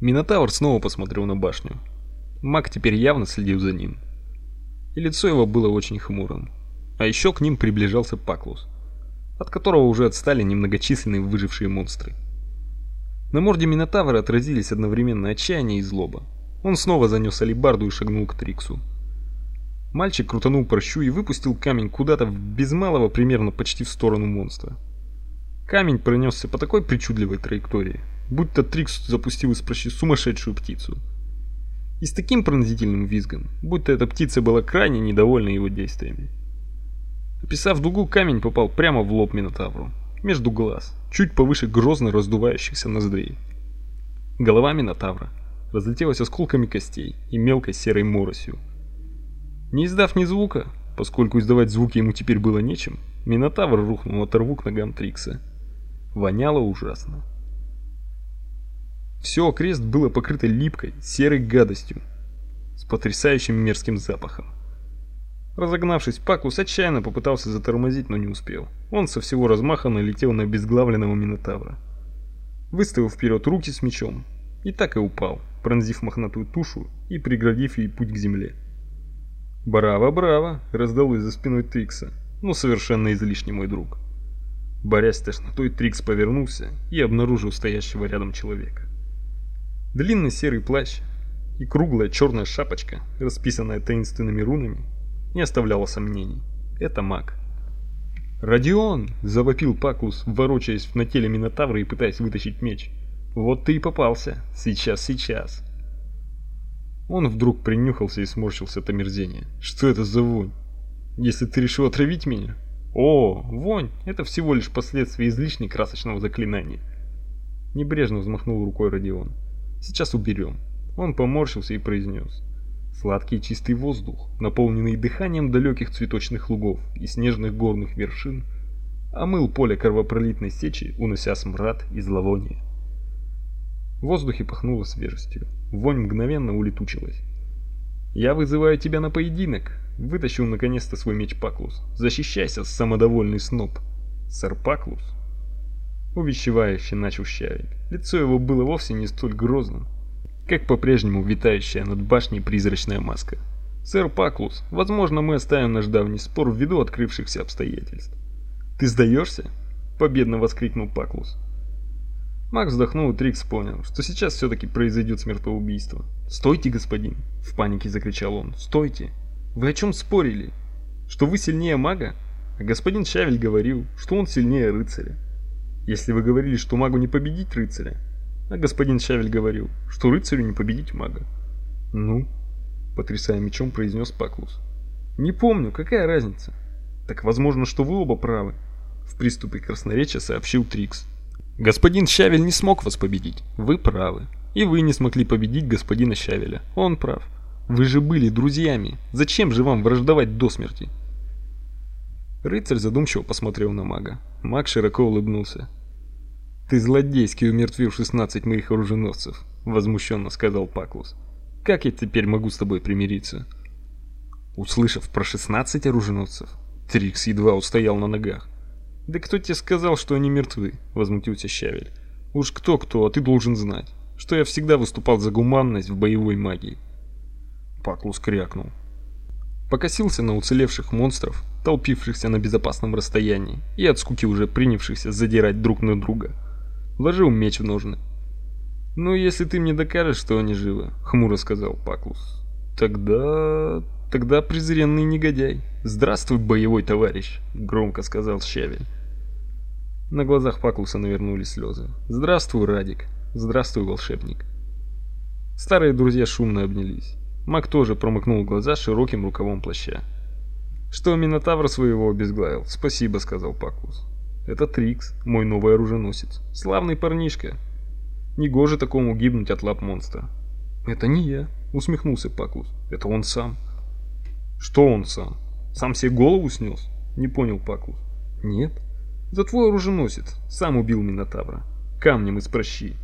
Минотавр снова посмотрел на башню. Маг теперь явно следил за ним. И лицо его было очень хмурым. А еще к ним приближался Паклус, от которого уже отстали немногочисленные выжившие монстры. На морде Минотавра отразились одновременно отчаяние и злоба. Он снова занес алебарду и шагнул к Триксу. Мальчик крутанул прощу и выпустил камень куда-то без малого примерно почти в сторону монстра. Камень пронесся по такой причудливой траектории, будто Трикс запустил из прощи сумасшедшую птицу. И с таким пронзительным визгом, будто эта птица была крайне недовольна его действиями. Описав дугу, камень попал прямо в лоб Минотавру, между глаз, чуть повыше грозно раздувающихся ноздрей. Голова Минотавра разлетелась осколками костей и мелкой серой моросью. Не издав ни звука, поскольку издавать звуки ему теперь было нечем, Минотавр рухнул оторву к ногам Трикса. Воняло ужасно. Все окрест было покрыто липкой, серой гадостью с потрясающим мерзким запахом. Разогнавшись, Пакус отчаянно попытался затормозить, но не успел. Он со всего размаха налетел на обезглавленного Минотавра. Выставил вперед руки с мечом и так и упал, пронзив мохнатую тушу и преградив ей путь к земле. «Браво, браво!» — раздалось за спиной Трикса. «Ну, совершенно излишне, мой друг». Борясь с тошнотой, Трикс повернулся и обнаружил стоящего рядом человека. Длинный серый плащ и круглая черная шапочка, расписанная таинственными рунами, не оставляло сомнений. Это маг. «Родион!» – завопил Паклус, ворочаясь на теле Минотавра и пытаясь вытащить меч. «Вот ты и попался! Сейчас, сейчас!» Он вдруг принюхался и сморщился от омерзения. «Что это за вонь? Если ты решил отравить меня?» «О, вонь! Это всего лишь последствия излишне красочного заклинания!» Небрежно взмахнул рукой Родион. «Сейчас уберем!» Он поморщился и произнес. Сладкий чистый воздух, наполненный дыханием далеких цветочных лугов и снежных горных вершин, омыл поле кровопролитной сечи, унося смрад и зловоние. В воздухе пахнуло свежестью. Вонь мгновенно улетучилась. «Я вызываю тебя на поединок!» Вытащил наконец-то свой меч Паклус. «Защищайся, самодовольный сноб!» «Сэр Паклус!» Увещевающе начал Щавель. Лицо его было вовсе не столь грозным, как по-прежнему витающая над башней призрачная маска. «Сэр Паклус, возможно, мы оставим наш давний спор ввиду открывшихся обстоятельств». «Ты сдаешься?» — победно воскликнул Паклус. Макс вздохнул, и Трикс понял, что сейчас все-таки произойдет смертоубийство. «Стойте, господин!» — в панике закричал он. «Стойте! Вы о чем спорили? Что вы сильнее мага? А господин Шавель говорил, что он сильнее рыцаря. Если вы говорили, что магу не победить рыцаря, а господин Шавель говорил, что рыцарю не победить мага. Ну, потрясая мечом, произнес Паклус. Не помню, какая разница? Так возможно, что вы оба правы. В приступе красноречия сообщил Трикс. Господин Шавель не смог вас победить. Вы правы. И вы не смогли победить господина Шавеля. Он прав. Вы же были друзьями. Зачем же вам враждовать до смерти? Рыцарь задумчиво посмотрел на мага. Маг широко улыбнулся. «Ты злодейски умертвил 16 моих оруженосцев», — возмущенно сказал Паклус. «Как я теперь могу с тобой примириться?» Услышав про 16 оруженосцев, Трикс едва устоял на ногах. «Да кто тебе сказал, что они мертвы?» — возмутился Щавель. «Уж кто-кто, а ты должен знать, что я всегда выступал за гуманность в боевой магии». Паклус крякнул. Покосился на уцелевших монстров, толпившихся на безопасном расстоянии, и от скуки уже принявшихся задирать друг на друга — вложил меч в ножны. «Ну, если ты мне докажешь, что они живы», — хмуро сказал Паклус. «Тогда... тогда презренный негодяй. Здравствуй, боевой товарищ», — громко сказал Щавель. На глазах Паклуса навернулись слезы. «Здравствуй, Радик. Здравствуй, волшебник». Старые друзья шумно обнялись. Мак тоже промокнул глаза широким рукавом плаща. «Что Минотавра своего обезглавил? Спасибо», — сказал Паклус. Это Трикс, мой новый оруженосец. Славный парнишка. Негоже такому гибнуть от лап монстра. Это не я, усмехнулся Паклус. Это он сам. Что он сам? Сам себе голову снес? Не понял Паклус. Нет. За твой оруженосец. Сам убил Минотавра. Камнем из прощи.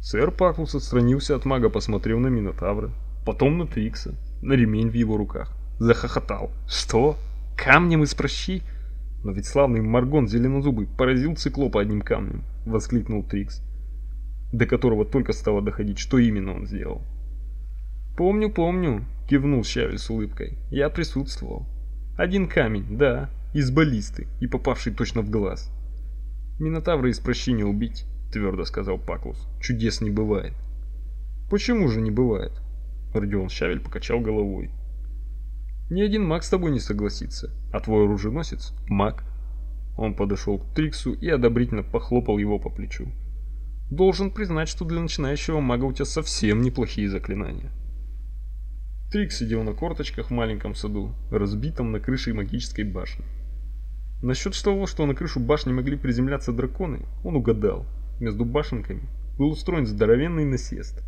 Сэр Паклус отстранился от мага, посмотрел на Минотавра, потом на Трикса, на ремень в его руках. Захохотал. Что? Камнем из прощи? Но ведь славный Маргон Зеленозубый поразил циклопа одним камнем, воскликнул Трикс. до которого только стало доходить, что именно он сделал. «Помню, помню», — кивнул Щавель с улыбкой. «Я присутствовал. Один камень, да, из баллисты и попавший точно в глаз. Минотавра из прощения убить, твердо сказал Паклус. Чудес не бывает. Почему же не бывает? Родион Щавель покачал головой. Ни один маг с тобой не согласится, а твой оруженосец – маг. Он подошел к Триксу и одобрительно похлопал его по плечу. Должен признать, что для начинающего мага у тебя совсем неплохие заклинания. Трикс сидел на корточках в маленьком саду, разбитом на крыше магической башни. Насчет того, что на крышу башни могли приземляться драконы, он угадал. Между башенками был устроен здоровенный насест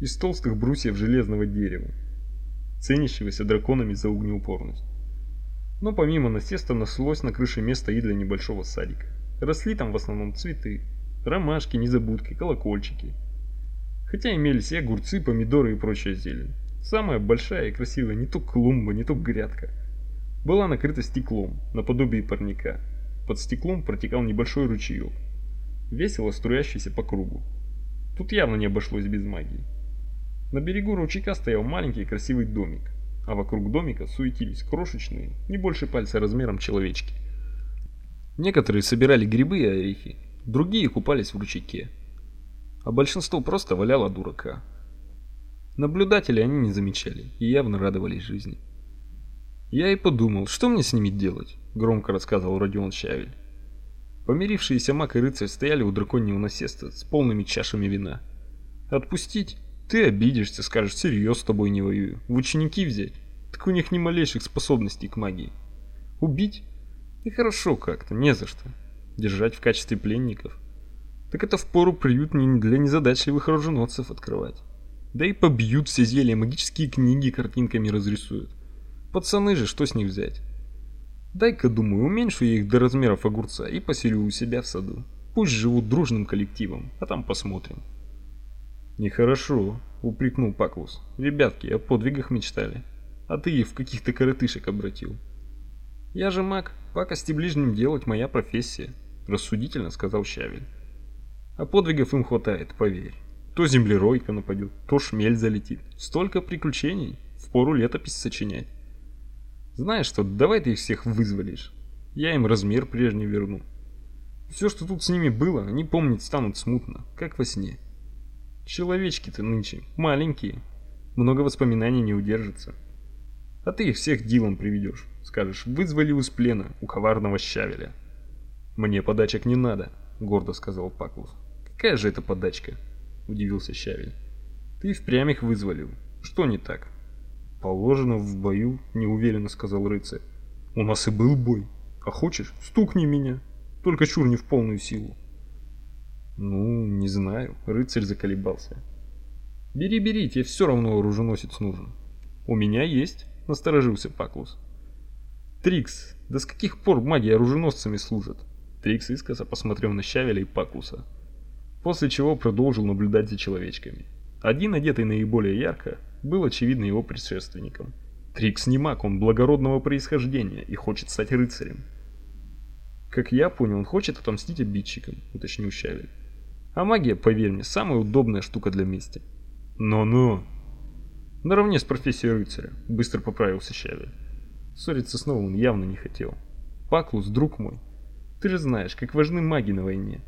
из толстых брусьев железного дерева, ценящегося драконами за огнеупорность. Но помимо насеста нашлось на крыше место и для небольшого садика. Росли там в основном цветы, ромашки, незабудки, колокольчики. Хотя имелись и огурцы, помидоры и прочая зелень. Самая большая и красивая не то клумба, не то грядка – была накрыта стеклом, наподобие парника. Под стеклом протекал небольшой ручеек, весело струящийся по кругу. Тут явно не обошлось без магии. На берегу ручейка стоял маленький красивый домик, а вокруг домика суетились крошечные, не больше пальца размером человечки. Некоторые собирали грибы и орехи, другие купались в ручейке, а большинство просто валяло дурака. Наблюдатели они не замечали и явно радовались жизни. Я и подумал, что мне с ними делать, громко рассказывал Родион Щавель. Помирившиеся маг и рыцарь стояли у драконьего насеста с полными чашами вина. Отпустить? Ты обидишься, скажешь, серьез с тобой не воюю. В ученики взять? Так у них ни малейших способностей к магии. Убить? И хорошо как-то, не за что. Держать в качестве пленников? Так это впору приют не для незадачливых оруженосцев открывать. Да и побьют все зелья, магические книги картинками разрисуют. Пацаны же, что с них взять? Дай-ка, думаю, уменьшу я их до размеров огурца и поселю у себя в саду. Пусть живут дружным коллективом, а там посмотрим. Нехорошо, упрекнул Паклус. Ребятки о подвигах мечтали, а ты их в каких-то коротышек обратил. Я же маг, пакости ближним делать моя профессия, рассудительно сказал Щавель. А подвигов им хватает, поверь. То землеройка нападет, то шмель залетит. Столько приключений, впору летопись сочинять. Знаешь что, давай ты их всех вызволишь. Я им размер прежний верну. Все, что тут с ними было, они помнить станут смутно, как во сне. Человечки-то нынче маленькие, много воспоминаний не удержится. А ты их всех дилом приведешь, скажешь, вызвали из плена у коварного щавеля. Мне подачек не надо, гордо сказал Паклус. Какая же это подачка? удивился щавель. Ты впрямь их вызволил. Что не так? Положено в бою, неуверенно сказал рыцарь. У нас и был бой. А хочешь, стукни меня. Только чур не в полную силу. Ну, не знаю, рыцарь заколебался. Бери, бери, тебе все равно оруженосец нужен. У меня есть, насторожился Паклус. Трикс, да с каких пор маги оруженосцами служат? Трикс искоса посмотрел на Щавеля и Паклуса, после чего продолжил наблюдать за человечками. Один одетый наиболее ярко, был очевидно его предшественником. Трикс не маг, он благородного происхождения и хочет стать рыцарем. Как я понял, он хочет отомстить обидчикам, уточнил Щавель. А магия, поверь мне, самая удобная штука для мести. Но-но. Наравне с профессией рыцаря, быстро поправился Щавель. Ссориться снова он явно не хотел. Паклус, друг мой, ты же знаешь, как важны маги на войне.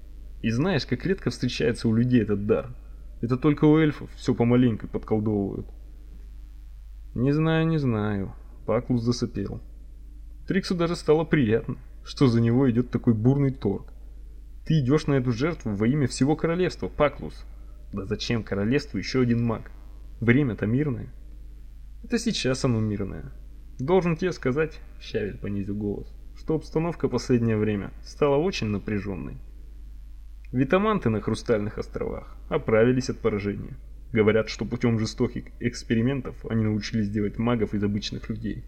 И знаешь, как редко встречается у людей этот дар. Это только у эльфов все помаленьку подколдовывают. Не знаю, не знаю. Паклус засопел. Триксу даже стало приятно, что за него идет такой бурный торг. Ты идешь на эту жертву во имя всего королевства, Паклус. Да зачем королевству еще один маг? Время-то мирное. Это сейчас оно мирное. Должен тебе сказать, Щавель понизил голос, что обстановка последнее время стала очень напряженной. Витаманты на Хрустальных островах оправились от поражения. Говорят, что путем жестоких экспериментов они научились делать магов из обычных людей.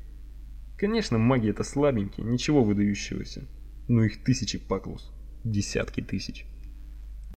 Конечно, маги это слабенькие, ничего выдающегося. Но их тысячи паклус. Десятки тысяч.